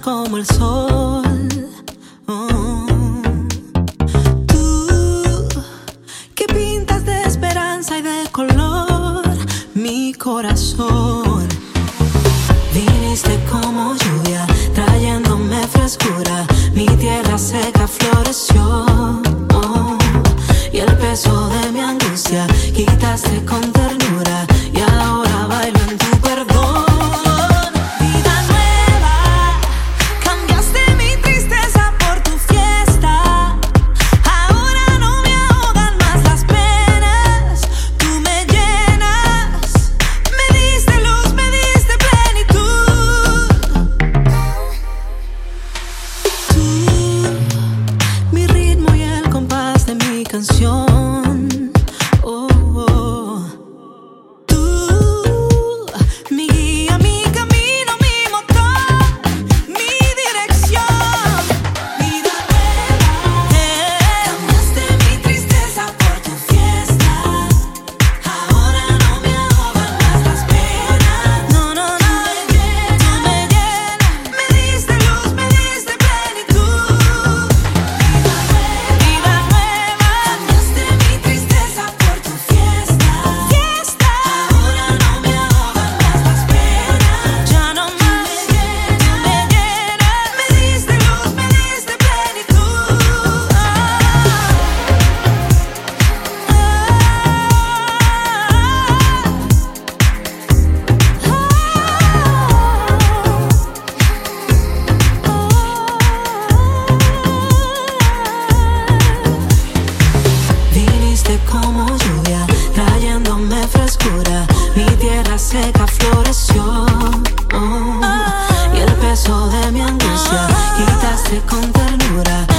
como el sol. Oh. Tú, que pintas de esperanza y de color mi corazón. Viniste como lluvia, trayéndome frescura. Mi tierra seca floreció. Oh. Y el peso de canción. con ternura